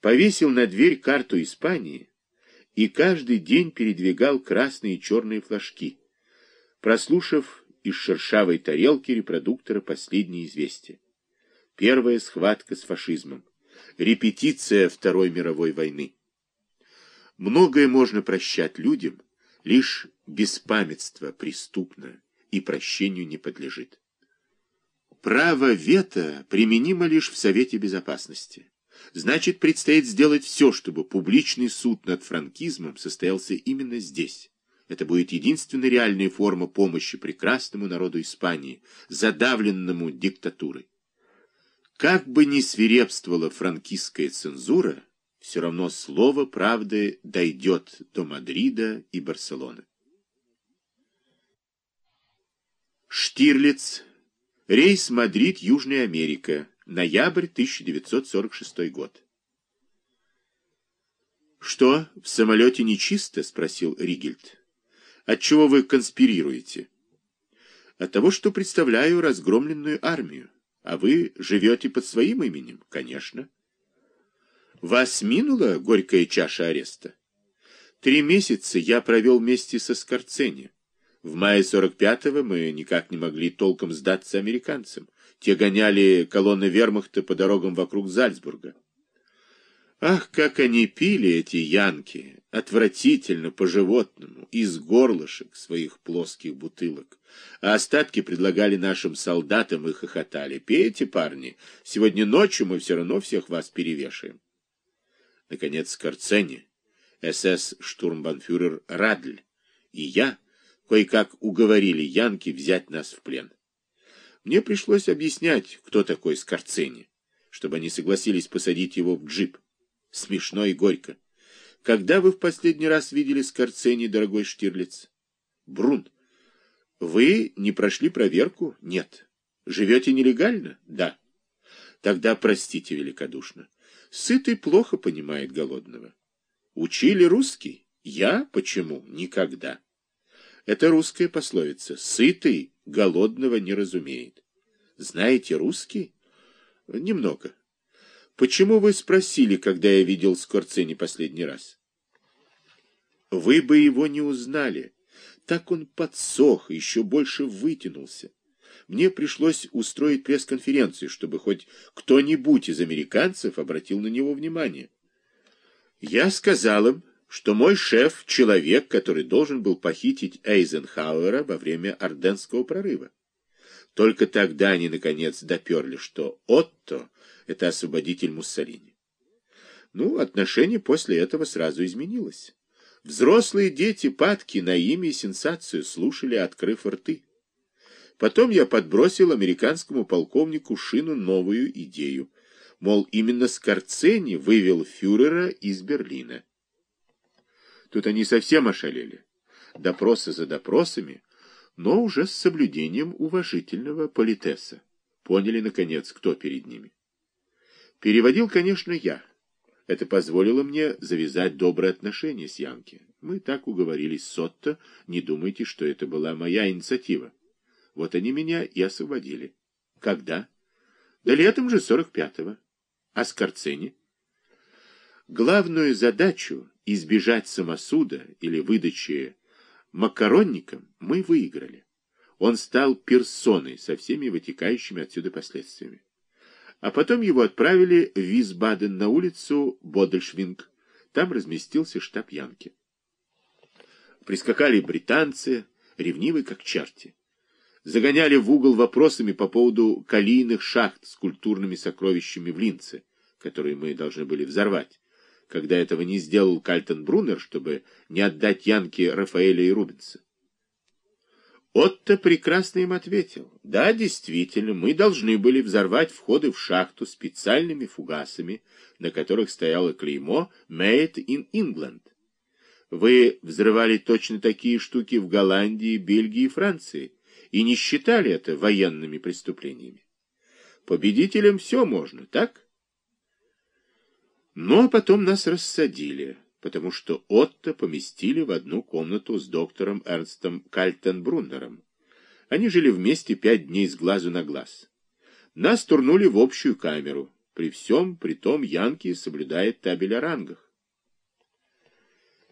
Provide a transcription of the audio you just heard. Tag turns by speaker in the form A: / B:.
A: повесил на дверь карту Испании и каждый день передвигал красные и черные флажки, прослушав из шершавой тарелки репродуктора последние известия. Первая схватка с фашизмом. Репетиция Второй мировой войны. Многое можно прощать людям, лишь беспамятство преступно и прощению не подлежит. Право вето применимо лишь в Совете Безопасности. Значит, предстоит сделать все, чтобы публичный суд над франкизмом состоялся именно здесь. Это будет единственная реальная форма помощи прекрасному народу Испании, задавленному диктатурой. Как бы ни свирепствовала франкистская цензура, все равно слово правды дойдет до Мадрида и Барселоны. Штирлиц. Рейс Мадрид-Южная Америка. Ноябрь 1946 год. «Что, в самолете нечисто?» — спросил Ригельд. «Отчего вы конспирируете?» «От того, что представляю разгромленную армию. А вы живете под своим именем?» «Конечно». «Вас минула горькая чаша ареста?» «Три месяца я провел вместе со Скорцени. В мае 45-го мы никак не могли толком сдаться американцам. Те гоняли колонны вермахта по дорогам вокруг Зальцбурга. Ах, как они пили, эти янки, отвратительно по-животному, из горлышек своих плоских бутылок. А остатки предлагали нашим солдатам и хохотали. Пейте, парни, сегодня ночью мы все равно всех вас перевешаем. Наконец, Карцени, СС-штурмбанфюрер Радль и я кое-как уговорили янки взять нас в плен. Мне пришлось объяснять, кто такой Скорцени, чтобы они согласились посадить его в джип. Смешно и горько. Когда вы в последний раз видели Скорцени, дорогой Штирлиц? Брун. Вы не прошли проверку? Нет. Живете нелегально? Да. Тогда простите великодушно. Сытый плохо понимает голодного. Учили русский? Я? Почему? Никогда. Это русская пословица. Сытый голодного не разумеет. Знаете русский? Немного. Почему вы спросили, когда я видел Скорцени последний раз? Вы бы его не узнали. Так он подсох, еще больше вытянулся. Мне пришлось устроить пресс-конференцию, чтобы хоть кто-нибудь из американцев обратил на него внимание. Я сказал им, что мой шеф — человек, который должен был похитить Эйзенхауэра во время Орденского прорыва. Только тогда они, наконец, доперли, что Отто — это освободитель Муссолини. Ну, отношение после этого сразу изменилось. Взрослые дети падки на имя и сенсацию слушали, открыв рты. Потом я подбросил американскому полковнику Шину новую идею. Мол, именно Скорцени вывел фюрера из Берлина. Тут они совсем ошалели. Допросы за допросами, но уже с соблюдением уважительного политеса. Поняли, наконец, кто перед ними. Переводил, конечно, я. Это позволило мне завязать добрые отношения с Янки. Мы так уговорились с Сотто, не думайте, что это была моя инициатива. Вот они меня и освободили. Когда? Да летом же 45-го. А Скорцени? Главную задачу избежать самосуда или выдачи макаронникам мы выиграли. Он стал персоной со всеми вытекающими отсюда последствиями. А потом его отправили в Висбаден на улицу Бодельшвинг. Там разместился штаб Янки. Прискакали британцы, ревнивые как черти. Загоняли в угол вопросами по поводу калийных шахт с культурными сокровищами в Линце, которые мы должны были взорвать когда этого не сделал Кальтенбруннер, чтобы не отдать Янке Рафаэля и Рубенса. Отто прекрасно им ответил. Да, действительно, мы должны были взорвать входы в шахту специальными фугасами, на которых стояло клеймо «Made in England». Вы взрывали точно такие штуки в Голландии, Бельгии и Франции и не считали это военными преступлениями. Победителям все можно, так? Но потом нас рассадили, потому что Отто поместили в одну комнату с доктором Эрнстом Кальтенбруннером. Они жили вместе пять дней с глазу на глаз. Нас турнули в общую камеру, При всем при том Янки соблюдает табель о рангах.